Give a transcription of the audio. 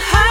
high.